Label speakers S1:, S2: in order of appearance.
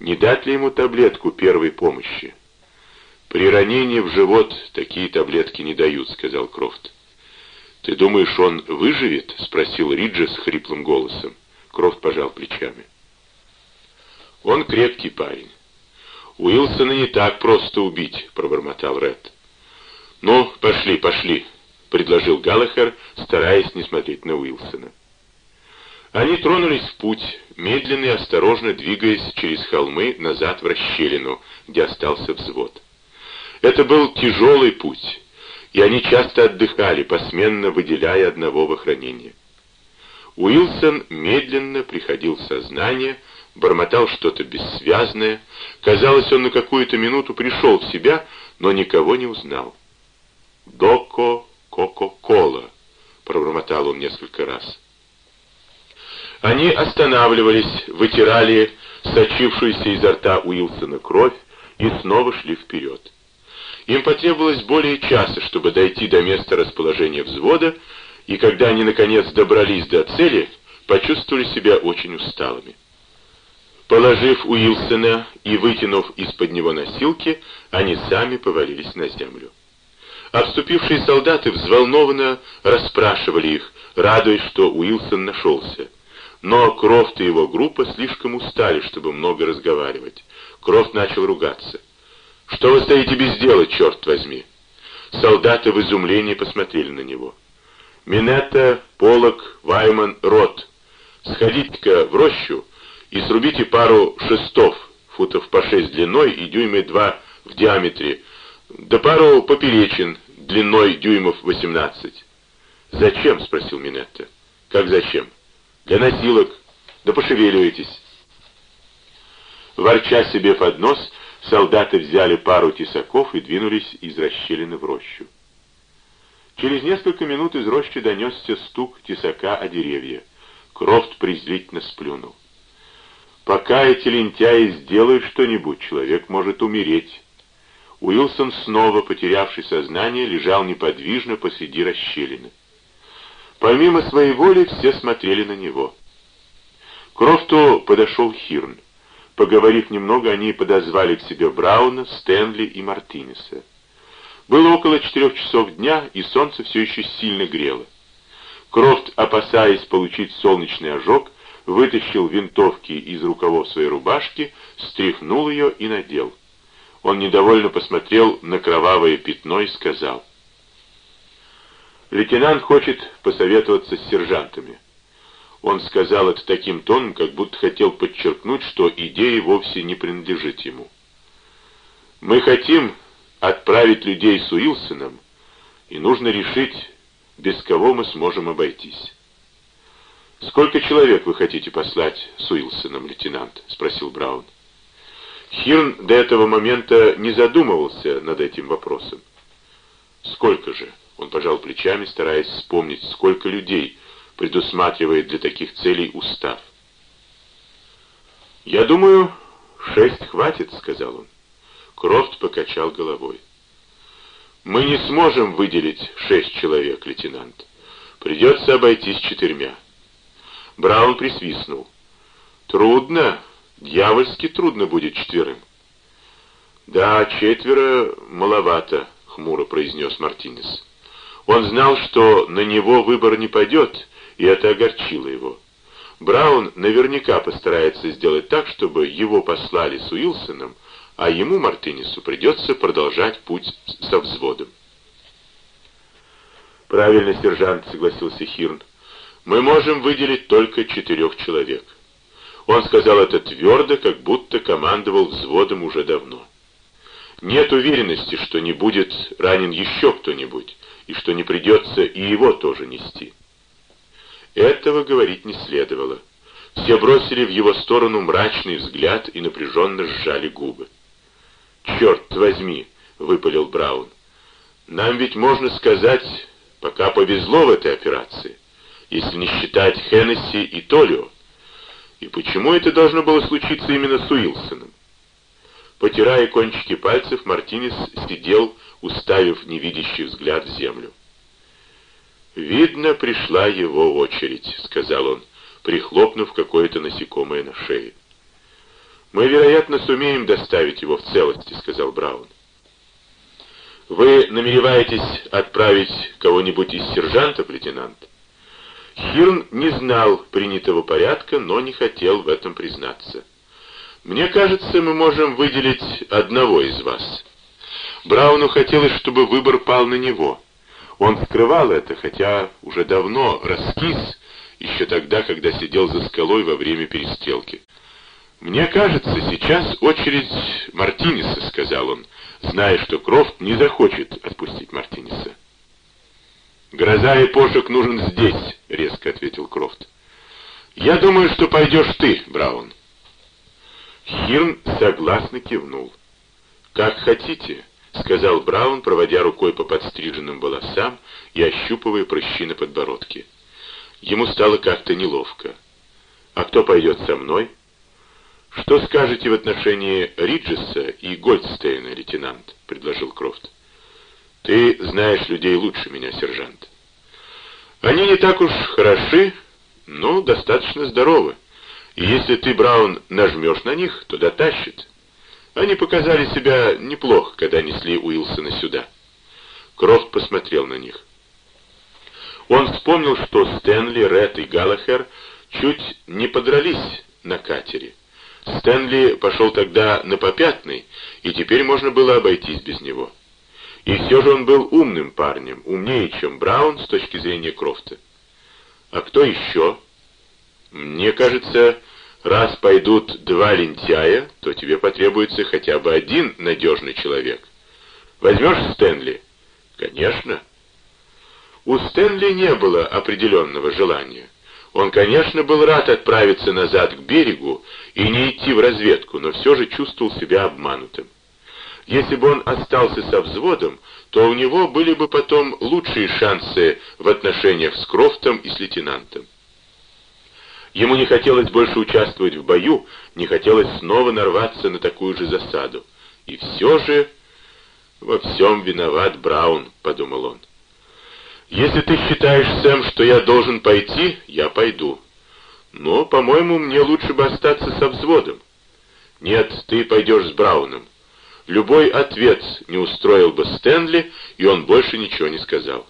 S1: Не дать ли ему таблетку первой помощи? При ранении в живот такие таблетки не дают, сказал Крофт. Ты думаешь, он выживет? спросил Риджи с хриплым голосом. Крофт пожал плечами. Он крепкий парень. Уилсона не так просто убить, пробормотал Ред. Ну, пошли, пошли, предложил Галлахер, стараясь не смотреть на Уилсона. Они тронулись в путь, медленно и осторожно двигаясь через холмы назад в расщелину, где остался взвод. Это был тяжелый путь, и они часто отдыхали, посменно выделяя одного в охранение. Уилсон медленно приходил в сознание, бормотал что-то бессвязное. Казалось, он на какую-то минуту пришел в себя, но никого не узнал. «Доко Кока-Кола», — пробормотал он несколько раз. Они останавливались, вытирали сочившуюся изо рта Уилсона кровь и снова шли вперед. Им потребовалось более часа, чтобы дойти до места расположения взвода, и когда они наконец добрались до цели, почувствовали себя очень усталыми. Положив Уилсона и вытянув из-под него носилки, они сами повалились на землю. Обступившие солдаты взволнованно расспрашивали их, радуясь, что Уилсон нашелся. Но Крофт и его группа слишком устали, чтобы много разговаривать. Крофт начал ругаться. «Что вы стоите без дела, черт возьми?» Солдаты в изумлении посмотрели на него. «Минетта, Полок, Вайман, Рот, сходите-ка в рощу и срубите пару шестов, футов по шесть длиной и дюймы два в диаметре, да пару поперечин длиной дюймов восемнадцать». «Зачем?» — спросил Минетта. «Как зачем?» Для носилок. Да пошевеливайтесь. Ворча себе под нос, солдаты взяли пару тесаков и двинулись из расщелины в рощу. Через несколько минут из рощи донесся стук тесака о деревья. Крофт презрительно сплюнул. «Пока эти лентяи сделают что-нибудь, человек может умереть». Уилсон, снова потерявший сознание, лежал неподвижно посреди расщелины. Помимо своей воли все смотрели на него. К Крофту подошел Хирн. Поговорив немного, они подозвали к себе Брауна, Стэнли и Мартинеса. Было около четырех часов дня, и солнце все еще сильно грело. Крофт, опасаясь получить солнечный ожог, вытащил винтовки из рукавов своей рубашки, стряхнул ее и надел. Он недовольно посмотрел на кровавое пятно и сказал, Лейтенант хочет посоветоваться с сержантами. Он сказал это таким тоном, как будто хотел подчеркнуть, что идея вовсе не принадлежит ему. Мы хотим отправить людей с Уилсоном, и нужно решить, без кого мы сможем обойтись. «Сколько человек вы хотите послать с Уилсоном, лейтенант?» — спросил Браун. Хирн до этого момента не задумывался над этим вопросом. «Сколько же?» Он пожал плечами, стараясь вспомнить, сколько людей предусматривает для таких целей устав. «Я думаю, шесть хватит», — сказал он. Крофт покачал головой. «Мы не сможем выделить шесть человек, лейтенант. Придется обойтись четырьмя». Браун присвистнул. «Трудно, дьявольски трудно будет четверым». «Да, четверо маловато», — хмуро произнес Мартинес. Он знал, что на него выбор не пойдет, и это огорчило его. Браун наверняка постарается сделать так, чтобы его послали с Уилсоном, а ему, Мартинесу, придется продолжать путь со взводом. «Правильно, сержант», — согласился Хирн. «Мы можем выделить только четырех человек». Он сказал это твердо, как будто командовал взводом уже давно. Нет уверенности, что не будет ранен еще кто-нибудь, и что не придется и его тоже нести. Этого говорить не следовало. Все бросили в его сторону мрачный взгляд и напряженно сжали губы. «Черт возьми!» — выпалил Браун. «Нам ведь можно сказать, пока повезло в этой операции, если не считать Хеннесси и Толио. И почему это должно было случиться именно с Уилсоном? Потирая кончики пальцев, Мартинес сидел, уставив невидящий взгляд в землю. «Видно, пришла его очередь», — сказал он, прихлопнув какое-то насекомое на шее. Мы, вероятно, сумеем доставить его в целости, сказал Браун. Вы намереваетесь отправить кого-нибудь из сержантов, лейтенант? Хирн не знал принятого порядка, но не хотел в этом признаться. Мне кажется, мы можем выделить одного из вас. Брауну хотелось, чтобы выбор пал на него. Он скрывал это, хотя уже давно раскис, еще тогда, когда сидел за скалой во время перестрелки. «Мне кажется, сейчас очередь Мартинеса», — сказал он, зная, что Крофт не захочет отпустить Мартинеса. «Гроза и пошек нужен здесь», — резко ответил Крофт. «Я думаю, что пойдешь ты, Браун». Хирн согласно кивнул. «Как хотите», — сказал Браун, проводя рукой по подстриженным волосам и ощупывая прыщи на подбородке. Ему стало как-то неловко. «А кто пойдет со мной?» «Что скажете в отношении Риджеса и Гольдстейна, лейтенант?» — предложил Крофт. «Ты знаешь людей лучше меня, сержант». «Они не так уж хороши, но достаточно здоровы. Если ты, Браун, нажмешь на них, то дотащит. Они показали себя неплохо, когда несли Уилсона сюда». Крофт посмотрел на них. Он вспомнил, что Стэнли, Ред и Галлахер чуть не подрались на катере. Стэнли пошел тогда на попятный, и теперь можно было обойтись без него. И все же он был умным парнем, умнее, чем Браун с точки зрения Крофта. А кто еще? Мне кажется, раз пойдут два лентяя, то тебе потребуется хотя бы один надежный человек. Возьмешь Стэнли? Конечно. У Стэнли не было определенного желания. Он, конечно, был рад отправиться назад к берегу и не идти в разведку, но все же чувствовал себя обманутым. Если бы он остался со взводом, то у него были бы потом лучшие шансы в отношениях с Крофтом и с лейтенантом. Ему не хотелось больше участвовать в бою, не хотелось снова нарваться на такую же засаду. И все же во всем виноват Браун, подумал он. Если ты считаешь, Сэм, что я должен пойти, я пойду. Но, по-моему, мне лучше бы остаться со взводом. Нет, ты пойдешь с Брауном. Любой ответ не устроил бы Стэнли, и он больше ничего не сказал.